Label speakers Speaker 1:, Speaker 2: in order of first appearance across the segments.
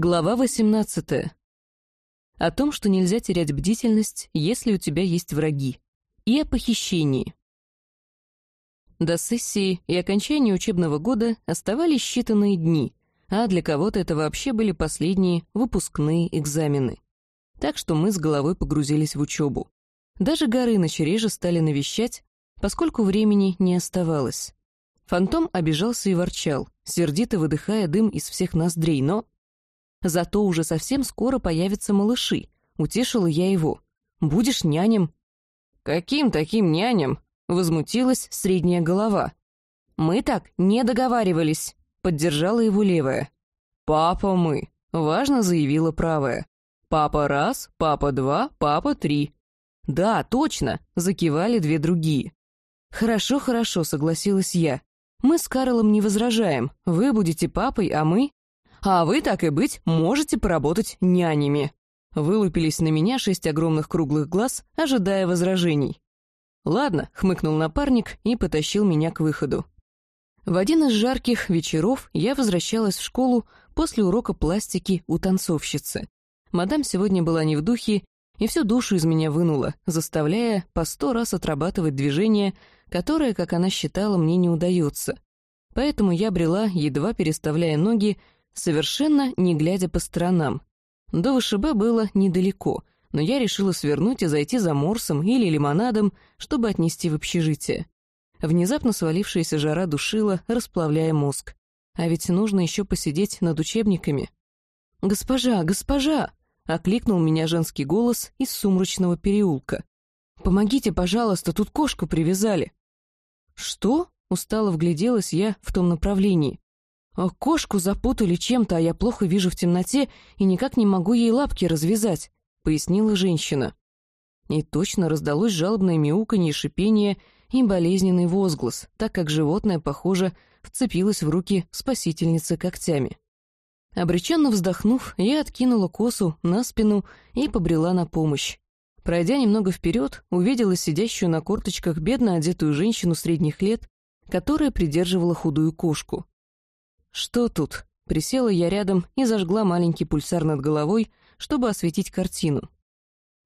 Speaker 1: Глава 18. О том, что нельзя терять бдительность, если у тебя есть враги. И о похищении. До сессии и окончания учебного года оставались считанные дни, а для кого-то это вообще были последние выпускные экзамены. Так что мы с головой погрузились в учебу. Даже Горыныч реже стали навещать, поскольку времени не оставалось. Фантом обижался и ворчал, сердито выдыхая дым из всех ноздрей, но Зато уже совсем скоро появятся малыши. Утешила я его. Будешь няням. Каким таким няням? Возмутилась средняя голова. Мы так не договаривались. Поддержала его левая. Папа мы. Важно заявила правая. Папа раз, папа два, папа три. Да, точно, закивали две другие. Хорошо, хорошо, согласилась я. Мы с Карлом не возражаем. Вы будете папой, а мы а вы, так и быть, можете поработать нянями». Вылупились на меня шесть огромных круглых глаз, ожидая возражений. «Ладно», — хмыкнул напарник и потащил меня к выходу. В один из жарких вечеров я возвращалась в школу после урока пластики у танцовщицы. Мадам сегодня была не в духе и всю душу из меня вынула, заставляя по сто раз отрабатывать движение, которое, как она считала, мне не удается. Поэтому я брела, едва переставляя ноги, совершенно не глядя по сторонам. До ВШБ было недалеко, но я решила свернуть и зайти за морсом или лимонадом, чтобы отнести в общежитие. Внезапно свалившаяся жара душила, расплавляя мозг. А ведь нужно еще посидеть над учебниками. «Госпожа, госпожа!» — окликнул меня женский голос из сумрачного переулка. «Помогите, пожалуйста, тут кошку привязали». «Что?» — устало вгляделась я в том направлении. А «Кошку запутали чем-то, а я плохо вижу в темноте и никак не могу ей лапки развязать», — пояснила женщина. И точно раздалось жалобное мяуканье, шипение и болезненный возглас, так как животное, похоже, вцепилось в руки спасительницы когтями. Обреченно вздохнув, я откинула косу на спину и побрела на помощь. Пройдя немного вперед, увидела сидящую на корточках бедно одетую женщину средних лет, которая придерживала худую кошку. «Что тут?» Присела я рядом и зажгла маленький пульсар над головой, чтобы осветить картину.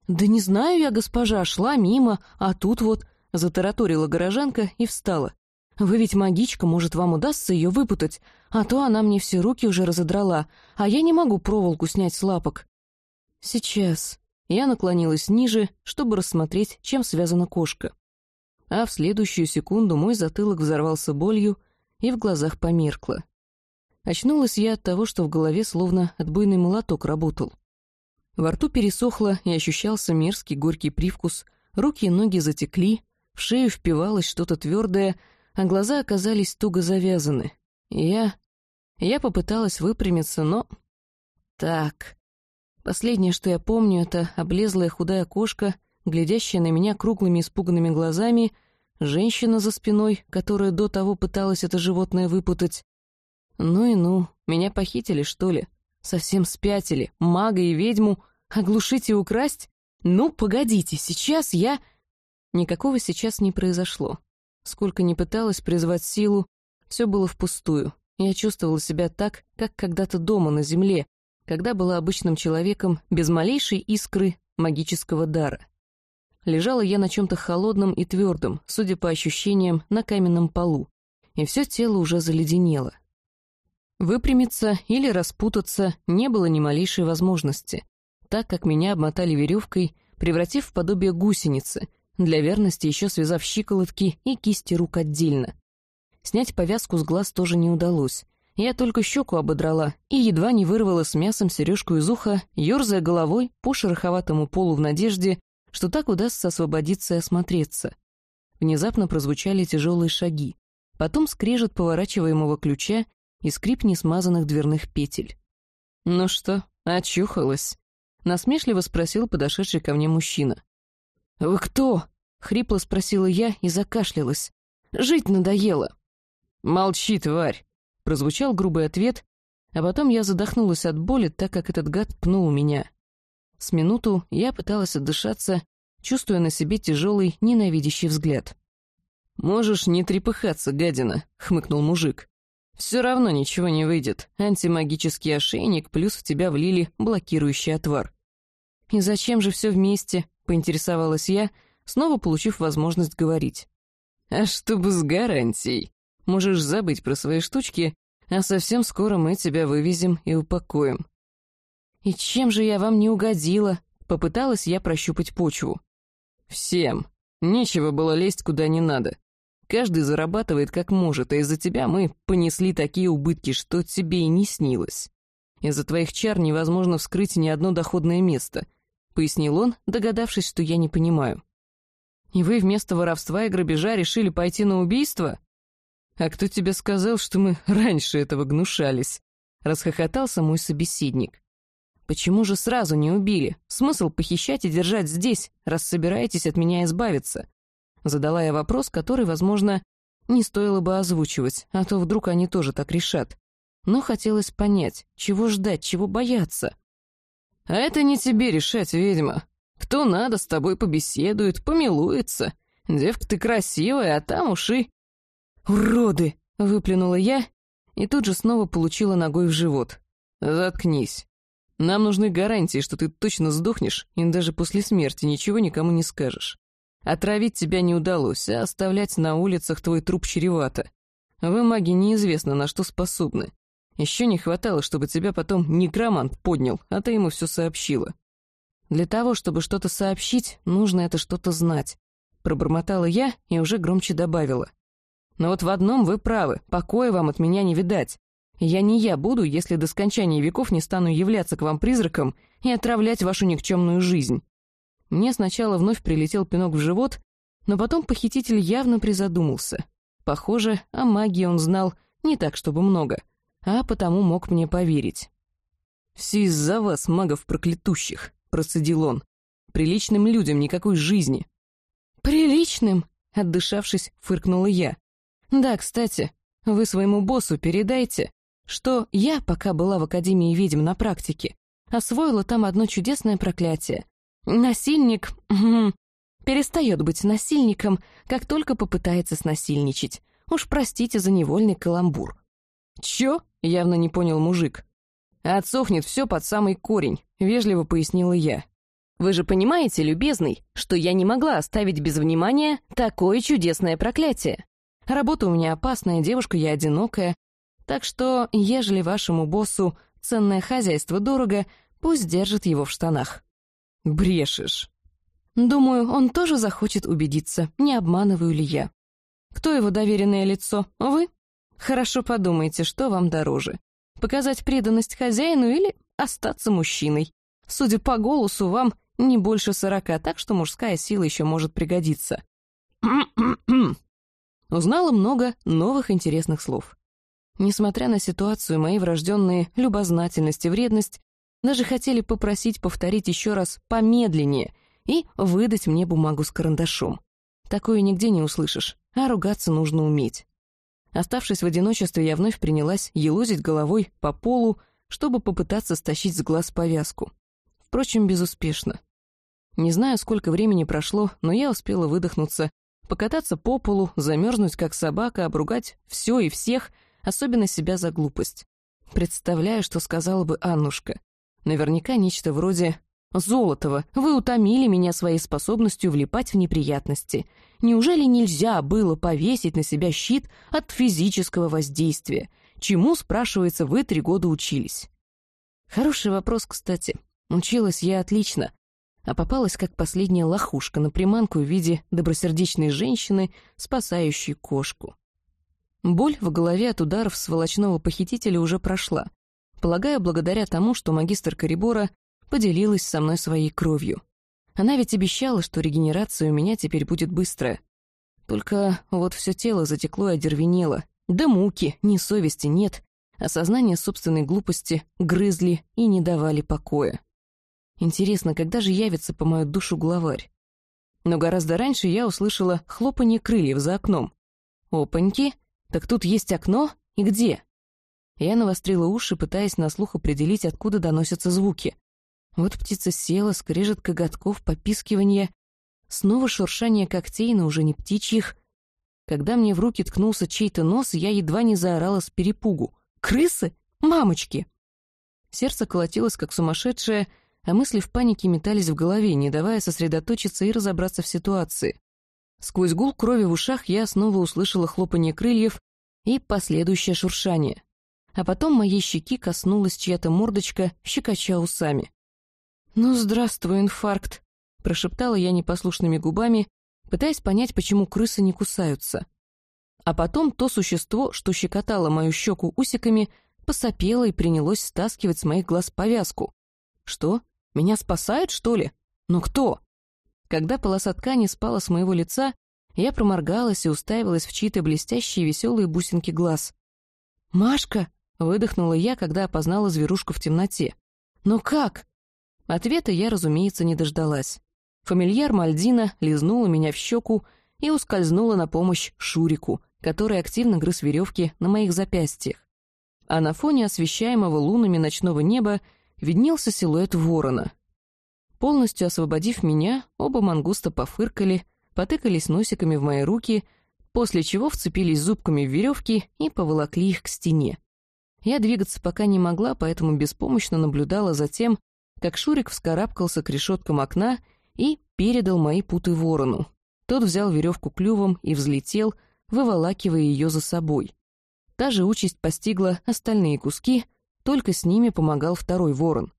Speaker 1: «Да не знаю я, госпожа, шла мимо, а тут вот...» — затараторила горожанка и встала. «Вы ведь магичка, может, вам удастся ее выпутать, а то она мне все руки уже разодрала, а я не могу проволоку снять с лапок». «Сейчас». Я наклонилась ниже, чтобы рассмотреть, чем связана кошка. А в следующую секунду мой затылок взорвался болью, и в глазах померкло. Очнулась я от того, что в голове словно отбойный молоток работал. Во рту пересохло и ощущался мерзкий горький привкус, руки и ноги затекли, в шею впивалось что-то твердое, а глаза оказались туго завязаны. я... Я попыталась выпрямиться, но... Так... Последнее, что я помню, это облезлая худая кошка, глядящая на меня круглыми испуганными глазами, женщина за спиной, которая до того пыталась это животное выпутать, ну и ну, меня похитили, что ли? Совсем спятили, мага и ведьму оглушить и украсть? Ну, погодите, сейчас я... Никакого сейчас не произошло. Сколько ни пыталась призвать силу, все было впустую. Я чувствовала себя так, как когда-то дома на земле, когда была обычным человеком без малейшей искры магического дара. Лежала я на чем-то холодном и твердом, судя по ощущениям, на каменном полу, и все тело уже заледенело. Выпрямиться или распутаться не было ни малейшей возможности, так как меня обмотали веревкой, превратив в подобие гусеницы, для верности еще связав щиколотки и кисти рук отдельно. Снять повязку с глаз тоже не удалось. Я только щеку ободрала и едва не вырвала с мясом сережку из уха, ерзая головой по шероховатому полу в надежде, что так удастся освободиться и осмотреться. Внезапно прозвучали тяжелые шаги. Потом скрежет поворачиваемого ключа и скрип несмазанных дверных петель. «Ну что, очухалась?» — насмешливо спросил подошедший ко мне мужчина. «Вы кто?» — хрипло спросила я и закашлялась. «Жить надоело». «Молчи, тварь!» — прозвучал грубый ответ, а потом я задохнулась от боли, так как этот гад пнул меня. С минуту я пыталась отдышаться, чувствуя на себе тяжелый, ненавидящий взгляд. «Можешь не трепыхаться, гадина», — хмыкнул мужик. Все равно ничего не выйдет. Антимагический ошейник, плюс в тебя влили блокирующий отвар. «И зачем же все вместе?» — поинтересовалась я, снова получив возможность говорить. «А чтобы с гарантией. Можешь забыть про свои штучки, а совсем скоро мы тебя вывезем и упакуем». «И чем же я вам не угодила?» — попыталась я прощупать почву. «Всем. Нечего было лезть куда не надо. Каждый зарабатывает как может, а из-за тебя мы понесли такие убытки, что тебе и не снилось. Из-за твоих чар невозможно вскрыть ни одно доходное место», — пояснил он, догадавшись, что я не понимаю. «И вы вместо воровства и грабежа решили пойти на убийство?» «А кто тебе сказал, что мы раньше этого гнушались?» — расхохотался мой собеседник. «Почему же сразу не убили? Смысл похищать и держать здесь, раз собираетесь от меня избавиться?» Задала я вопрос, который, возможно, не стоило бы озвучивать, а то вдруг они тоже так решат. Но хотелось понять, чего ждать, чего бояться. «А это не тебе решать, ведьма. Кто надо, с тобой побеседует, помилуется. Девка ты красивая, а там уши...» «Уроды!» — выплюнула я и тут же снова получила ногой в живот. «Заткнись. Нам нужны гарантии, что ты точно сдохнешь и даже после смерти ничего никому не скажешь. Отравить тебя не удалось, а оставлять на улицах твой труп чревато. Вы, маги, неизвестно, на что способны. Еще не хватало, чтобы тебя потом некромант поднял, а ты ему все сообщила. Для того, чтобы что-то сообщить, нужно это что-то знать. Пробормотала я и уже громче добавила. Но вот в одном вы правы, покоя вам от меня не видать. Я не я буду, если до скончания веков не стану являться к вам призраком и отравлять вашу никчемную жизнь. Мне сначала вновь прилетел пинок в живот, но потом похититель явно призадумался. Похоже, о магии он знал не так, чтобы много, а потому мог мне поверить. «Все из-за вас, магов проклятущих», — процедил он. «Приличным людям никакой жизни». «Приличным?» — отдышавшись, фыркнула я. «Да, кстати, вы своему боссу передайте, что я, пока была в Академии ведьм на практике, освоила там одно чудесное проклятие, Насильник перестает быть насильником, как только попытается снасильничать. Уж простите за невольный каламбур. «Чё?» — явно не понял мужик. «Отсохнет все под самый корень», — вежливо пояснила я. «Вы же понимаете, любезный, что я не могла оставить без внимания такое чудесное проклятие. Работа у меня опасная, девушка я одинокая, так что, ежели вашему боссу ценное хозяйство дорого, пусть держит его в штанах». Брешешь. Думаю, он тоже захочет убедиться, не обманываю ли я. Кто его доверенное лицо? Вы? Хорошо подумайте, что вам дороже. Показать преданность хозяину или остаться мужчиной? Судя по голосу, вам не больше сорока, так что мужская сила еще может пригодиться. Узнала много новых интересных слов. Несмотря на ситуацию, мои врожденные любознательность и вредность даже хотели попросить повторить еще раз помедленнее и выдать мне бумагу с карандашом. Такое нигде не услышишь, а ругаться нужно уметь. Оставшись в одиночестве, я вновь принялась елозить головой по полу, чтобы попытаться стащить с глаз повязку. Впрочем, безуспешно. Не знаю, сколько времени прошло, но я успела выдохнуться, покататься по полу, замерзнуть как собака, обругать все и всех, особенно себя за глупость. Представляю, что сказала бы Аннушка. Наверняка нечто вроде «Золотого, вы утомили меня своей способностью влипать в неприятности. Неужели нельзя было повесить на себя щит от физического воздействия? Чему, спрашивается, вы три года учились?» Хороший вопрос, кстати. Училась я отлично, а попалась как последняя лохушка на приманку в виде добросердечной женщины, спасающей кошку. Боль в голове от ударов сволочного похитителя уже прошла, Полагаю, благодаря тому, что магистр Корибора поделилась со мной своей кровью. Она ведь обещала, что регенерация у меня теперь будет быстрая. Только вот все тело затекло и одервенело. Да муки, ни совести нет. Осознание собственной глупости грызли и не давали покоя. Интересно, когда же явится по мою душу главарь? Но гораздо раньше я услышала хлопанье крыльев за окном. Опаньки, так тут есть окно? И где? Я навострила уши, пытаясь на слух определить, откуда доносятся звуки. Вот птица села, скрежет коготков, попискивание. Снова шуршание когтей, но уже не птичьих. Когда мне в руки ткнулся чей-то нос, я едва не заорала с перепугу. «Крысы? Мамочки!» Сердце колотилось, как сумасшедшее, а мысли в панике метались в голове, не давая сосредоточиться и разобраться в ситуации. Сквозь гул крови в ушах я снова услышала хлопанье крыльев и последующее шуршание. А потом моей щеки коснулась чья-то мордочка, щекоча усами. «Ну, здравствуй, инфаркт!» — прошептала я непослушными губами, пытаясь понять, почему крысы не кусаются. А потом то существо, что щекотало мою щеку усиками, посопело и принялось стаскивать с моих глаз повязку. Что? Меня спасают, что ли? Но кто? Когда полоса ткани спала с моего лица, я проморгалась и уставилась в чьи-то блестящие веселые бусинки глаз. «Машка!» — выдохнула я, когда опознала зверушку в темноте. «Но как?» Ответа я, разумеется, не дождалась. Фамильяр Мальдина лизнула меня в щеку и ускользнула на помощь Шурику, который активно грыз веревки на моих запястьях. А на фоне освещаемого лунами ночного неба виднелся силуэт ворона. Полностью освободив меня, оба мангуста пофыркали, потыкались носиками в мои руки, после чего вцепились зубками в веревки и поволокли их к стене. Я двигаться пока не могла, поэтому беспомощно наблюдала за тем, как Шурик вскарабкался к решеткам окна и передал мои путы ворону. Тот взял веревку клювом и взлетел, выволакивая ее за собой. Та же участь постигла остальные куски, только с ними помогал второй ворон.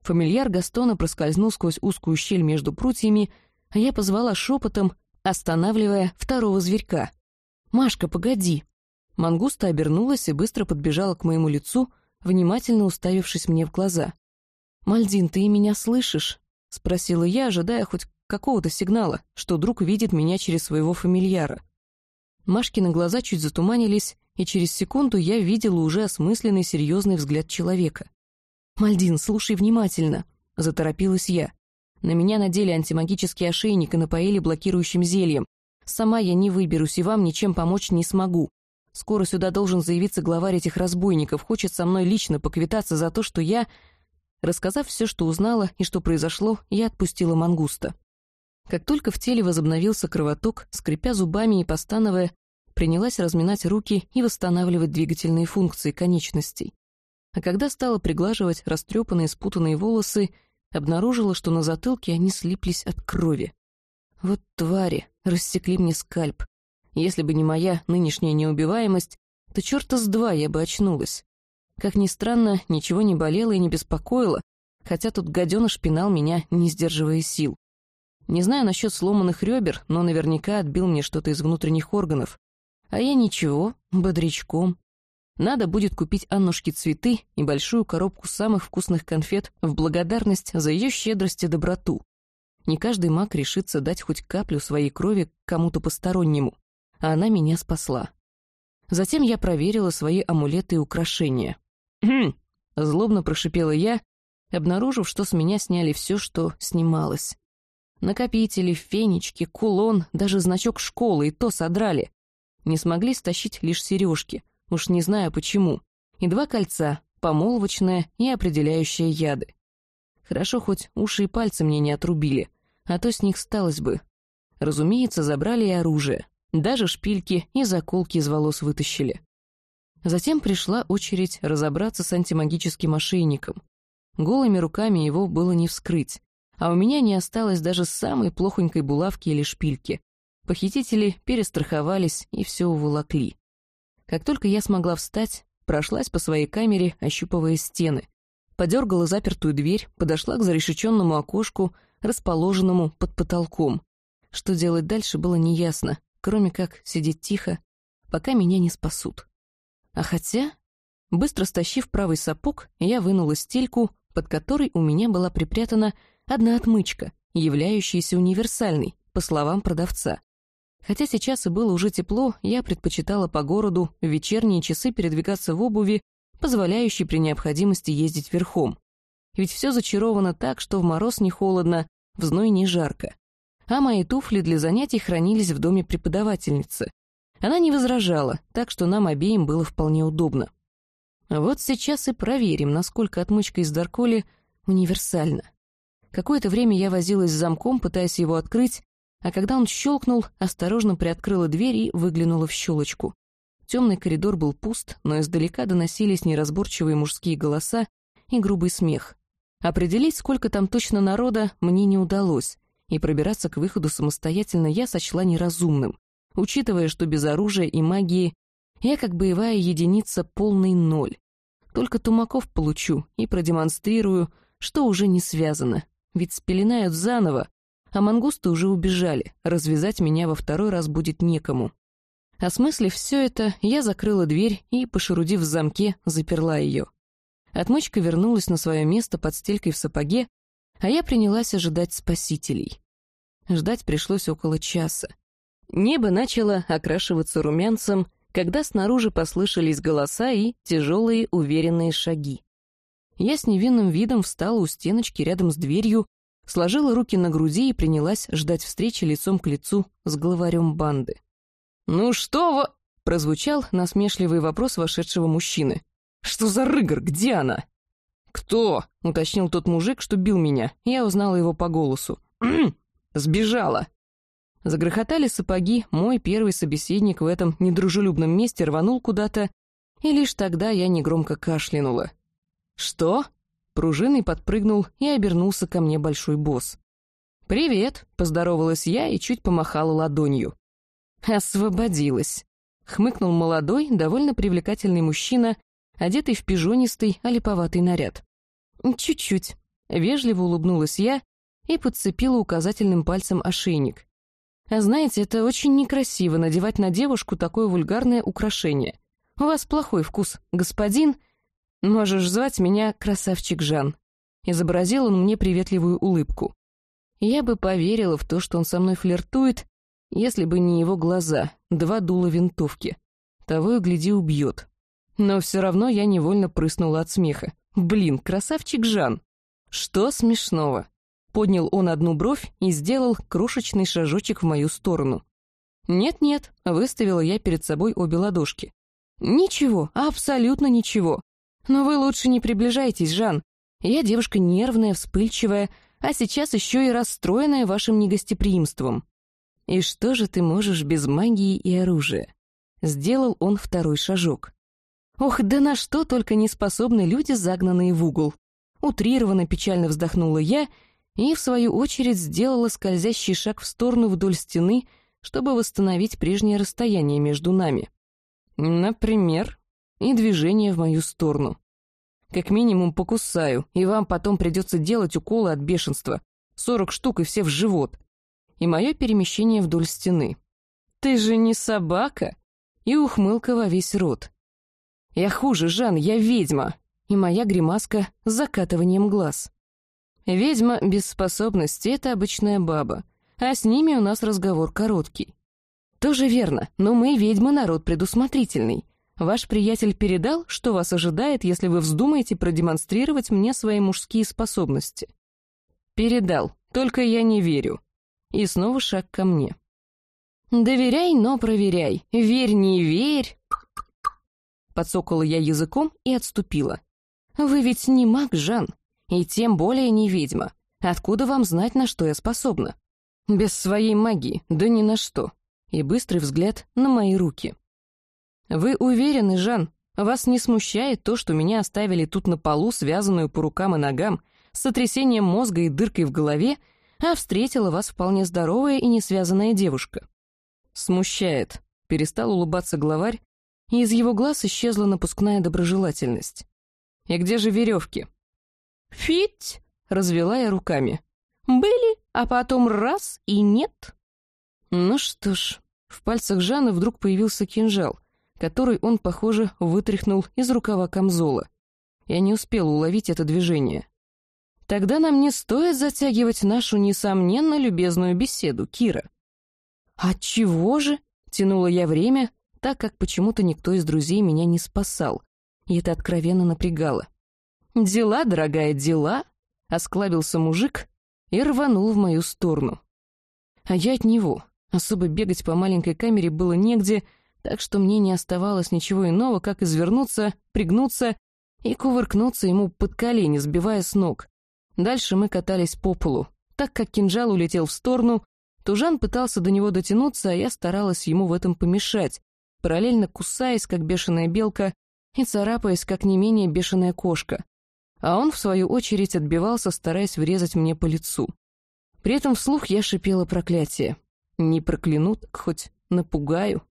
Speaker 1: Фамильяр Гастона проскользнул сквозь узкую щель между прутьями, а я позвала шепотом, останавливая второго зверька. «Машка, погоди!» Мангуста обернулась и быстро подбежала к моему лицу, внимательно уставившись мне в глаза. «Мальдин, ты меня слышишь?» — спросила я, ожидая хоть какого-то сигнала, что друг видит меня через своего фамильяра. Машкины глаза чуть затуманились, и через секунду я видела уже осмысленный серьезный взгляд человека. «Мальдин, слушай внимательно», — заторопилась я. На меня надели антимагический ошейник и напоили блокирующим зельем. Сама я не выберусь и вам ничем помочь не смогу. Скоро сюда должен заявиться главарь этих разбойников, хочет со мной лично поквитаться за то, что я... Рассказав все, что узнала и что произошло, я отпустила мангуста. Как только в теле возобновился кровоток, скрипя зубами и постановая, принялась разминать руки и восстанавливать двигательные функции конечностей. А когда стала приглаживать растрепанные спутанные волосы, обнаружила, что на затылке они слиплись от крови. Вот твари, рассекли мне скальп. Если бы не моя нынешняя неубиваемость, то черта с два я бы очнулась. Как ни странно, ничего не болело и не беспокоило, хотя тут гаденыш пинал меня, не сдерживая сил. Не знаю насчет сломанных ребер, но наверняка отбил мне что-то из внутренних органов. А я ничего, бодрячком. Надо будет купить Аннушке цветы и большую коробку самых вкусных конфет в благодарность за ее щедрость и доброту. Не каждый маг решится дать хоть каплю своей крови кому-то постороннему, а она меня спасла. Затем я проверила свои амулеты и украшения. «Хм!» — злобно прошипела я, обнаружив, что с меня сняли все, что снималось. Накопители, фенечки, кулон, даже значок школы и то содрали. Не смогли стащить лишь сережки, уж не знаю почему, и два кольца, помолвочное и определяющее яды. Хорошо, хоть уши и пальцы мне не отрубили, а то с них сталось бы. Разумеется, забрали и оружие, даже шпильки и заколки из волос вытащили. Затем пришла очередь разобраться с антимагическим ошейником. Голыми руками его было не вскрыть, а у меня не осталось даже самой плохонькой булавки или шпильки. Похитители перестраховались и все уволокли. Как только я смогла встать, прошлась по своей камере, ощупывая стены. Подергала запертую дверь, подошла к зарешеченному окошку, расположенному под потолком. Что делать дальше было неясно, кроме как сидеть тихо, пока меня не спасут. А хотя... Быстро стащив правый сапог, я вынула стельку, под которой у меня была припрятана одна отмычка, являющаяся универсальной, по словам продавца. Хотя сейчас и было уже тепло, я предпочитала по городу в вечерние часы передвигаться в обуви, позволяющей при необходимости ездить верхом. Ведь все зачаровано так, что в мороз не холодно, в зной не жарко. А мои туфли для занятий хранились в доме преподавательницы. Она не возражала, так что нам обеим было вполне удобно. Вот сейчас и проверим, насколько отмычка из Дарколи универсальна. Какое-то время я возилась с замком, пытаясь его открыть, а когда он щелкнул, осторожно приоткрыла дверь и выглянула в щелочку. Темный коридор был пуст, но издалека доносились неразборчивые мужские голоса и грубый смех. Определить, сколько там точно народа, мне не удалось, и пробираться к выходу самостоятельно я сочла неразумным, учитывая, что без оружия и магии я как боевая единица полный ноль. Только тумаков получу и продемонстрирую, что уже не связано, ведь спеленают заново, а мангусты уже убежали, развязать меня во второй раз будет некому. Осмыслив все это, я закрыла дверь и, пошерудив в замке, заперла ее. Отмычка вернулась на свое место под стелькой в сапоге, а я принялась ожидать спасителей. Ждать пришлось около часа. Небо начало окрашиваться румянцем, когда снаружи послышались голоса и тяжелые уверенные шаги. Я с невинным видом встала у стеночки рядом с дверью, сложила руки на груди и принялась ждать встречи лицом к лицу с главарем банды. «Ну что вы...» — прозвучал насмешливый вопрос вошедшего мужчины. «Что за рыгор? Где она?» «Кто?» — уточнил тот мужик, что бил меня. Я узнала его по голосу. «Сбежала!» Загрохотали сапоги, мой первый собеседник в этом недружелюбном месте рванул куда-то, и лишь тогда я негромко кашлянула. «Что?» Пружиной подпрыгнул и обернулся ко мне большой босс. «Привет», — поздоровалась я и чуть помахала ладонью. «Освободилась», — хмыкнул молодой, довольно привлекательный мужчина, одетый в пижонистый, олиповатый наряд. «Чуть-чуть», — вежливо улыбнулась я и подцепила указательным пальцем ошейник. «А знаете, это очень некрасиво надевать на девушку такое вульгарное украшение. У вас плохой вкус, господин...» «Можешь звать меня Красавчик Жан», — изобразил он мне приветливую улыбку. Я бы поверила в то, что он со мной флиртует, если бы не его глаза, два дула винтовки. Того и гляди убьет. Но все равно я невольно прыснула от смеха. «Блин, красавчик Жан!» «Что смешного?» Поднял он одну бровь и сделал крошечный шажочек в мою сторону. «Нет-нет», — выставила я перед собой обе ладошки. «Ничего, абсолютно ничего. Но вы лучше не приближайтесь, Жан. Я девушка нервная, вспыльчивая, а сейчас еще и расстроенная вашим негостеприимством. И что же ты можешь без магии и оружия? Сделал он второй шажок. Ох, да на что только не способны люди, загнанные в угол. Утрированно печально вздохнула я и, в свою очередь, сделала скользящий шаг в сторону вдоль стены, чтобы восстановить прежнее расстояние между нами. Например, и движение в мою сторону. Как минимум покусаю, и вам потом придется делать уколы от бешенства. Сорок штук и все в живот. И мое перемещение вдоль стены. «Ты же не собака?» И ухмылка во весь рот. «Я хуже, Жан, я ведьма!» И моя гримаска с закатыванием глаз. Ведьма без способности — это обычная баба, а с ними у нас разговор короткий. Тоже верно, но мы, ведьмы, народ предусмотрительный. Ваш приятель передал, что вас ожидает, если вы вздумаете продемонстрировать мне свои мужские способности. Передал, только я не верю. И снова шаг ко мне. Доверяй, но проверяй. Верь, не верь. Подсокала я языком и отступила. Вы ведь не маг, Жан, и тем более не ведьма. Откуда вам знать, на что я способна? Без своей магии, да ни на что. И быстрый взгляд на мои руки. «Вы уверены, Жан? Вас не смущает то, что меня оставили тут на полу, связанную по рукам и ногам, с сотрясением мозга и дыркой в голове, а встретила вас вполне здоровая и несвязанная девушка?» «Смущает», — перестал улыбаться главарь, и из его глаз исчезла напускная доброжелательность. «И где же веревки?» «Фить!» — развела я руками. «Были, а потом раз и нет». Ну что ж, в пальцах Жана вдруг появился кинжал, который он, похоже, вытряхнул из рукава камзола. Я не успел уловить это движение. Тогда нам не стоит затягивать нашу, несомненно, любезную беседу, Кира. «А чего же?» — тянула я время, так как почему-то никто из друзей меня не спасал, и это откровенно напрягало. «Дела, дорогая, дела!» — осклабился мужик и рванул в мою сторону. А я от него. Особо бегать по маленькой камере было негде, так что мне не оставалось ничего иного, как извернуться, пригнуться и кувыркнуться ему под колени, сбивая с ног. Дальше мы катались по полу. Так как кинжал улетел в сторону, Тужан пытался до него дотянуться, а я старалась ему в этом помешать, параллельно кусаясь, как бешеная белка, и царапаясь, как не менее бешеная кошка. А он, в свою очередь, отбивался, стараясь врезать мне по лицу. При этом вслух я шипела проклятие. Не прокляну, так хоть напугаю.